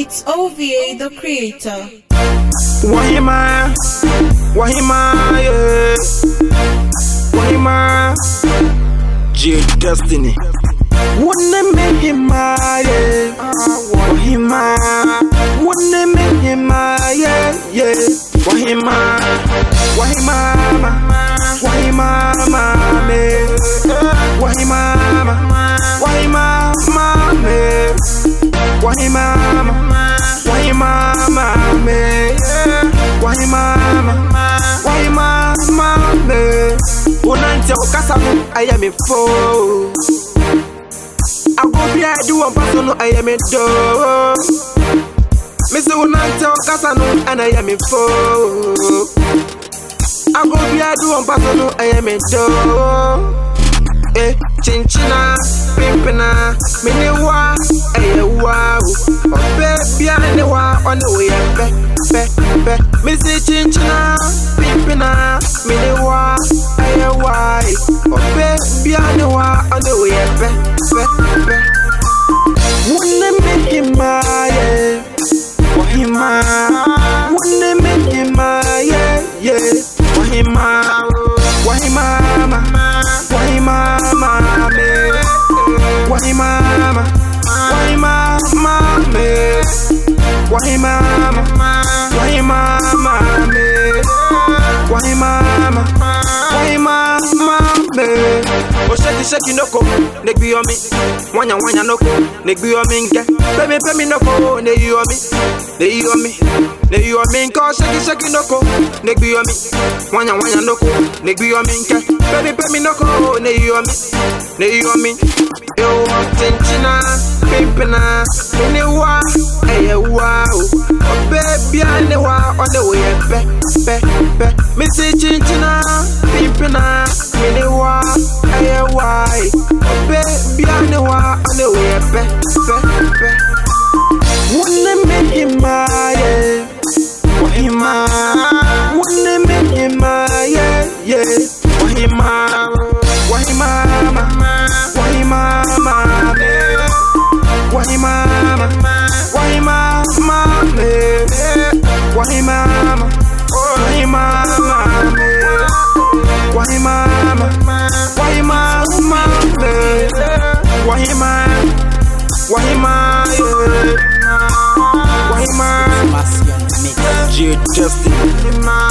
It's OVA the creator. Wahima, Wahima, yeah. Wahima, J Destiny. Wouldn't make him my, yeah. Wahima, wouldn't make him my, yeah, yeah. Wahima, Wahima, Wahima, Why ma mame Unante ukasa mu aya me fo Akobia du wan paso no aya me do Mese unante ukasa no anaya me fo Akobia du wan paso no aya me do Eh, chinchina, pimpina, mini wa, eh, wa Oh, baby, I know I on the way, be, be, be. Missy chinchina, pimpina, miniwa, eh, why. Oh, baby, I know on the way, be, be, be. Wouldn't make him my, yeah. Wahima, wouldn't make him my, yeah, yeah. Wahima, Wahima, Wahima, me. Wahima, Wahima, me. Wahima, Wahima, Wahima, Wahima, me. Oh, shake it, shake it, no ko, nek bi on me. Wanya, wanya, no ko, nek bi on me, nke. Baby, baby, no ko, ne you on me, ne you on me, ne you on me, nke. Shake it, shake it, no ko, nek bi on me. Wanya, wanya, no ko, nek bi on me, nke. Baby, baby, no ko, ne you on me, ne you on me. Yo, chinchina, pimpina, miniwa, eh, wow. Oh, baby, I know on the way, be, be, be. Missy yeah. Wahima, Sebastian Mix. J Destiny.